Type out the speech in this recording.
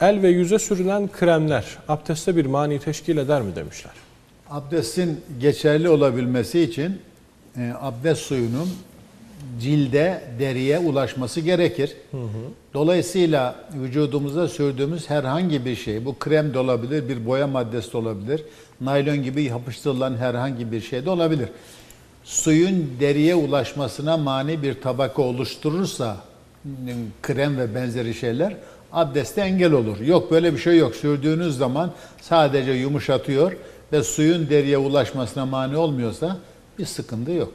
El ve yüze sürülen kremler abdeste bir mani teşkil eder mi demişler. Abdestin geçerli olabilmesi için e, abdest suyunun cilde, deriye ulaşması gerekir. Dolayısıyla vücudumuza sürdüğümüz herhangi bir şey, bu krem de olabilir, bir boya maddesi de olabilir, naylon gibi yapıştırılan herhangi bir şey de olabilir. Suyun deriye ulaşmasına mani bir tabaka oluşturursa krem ve benzeri şeyler abdeste engel olur. Yok böyle bir şey yok. Sürdüğünüz zaman sadece yumuşatıyor ve suyun deriye ulaşmasına mani olmuyorsa bir sıkıntı yok.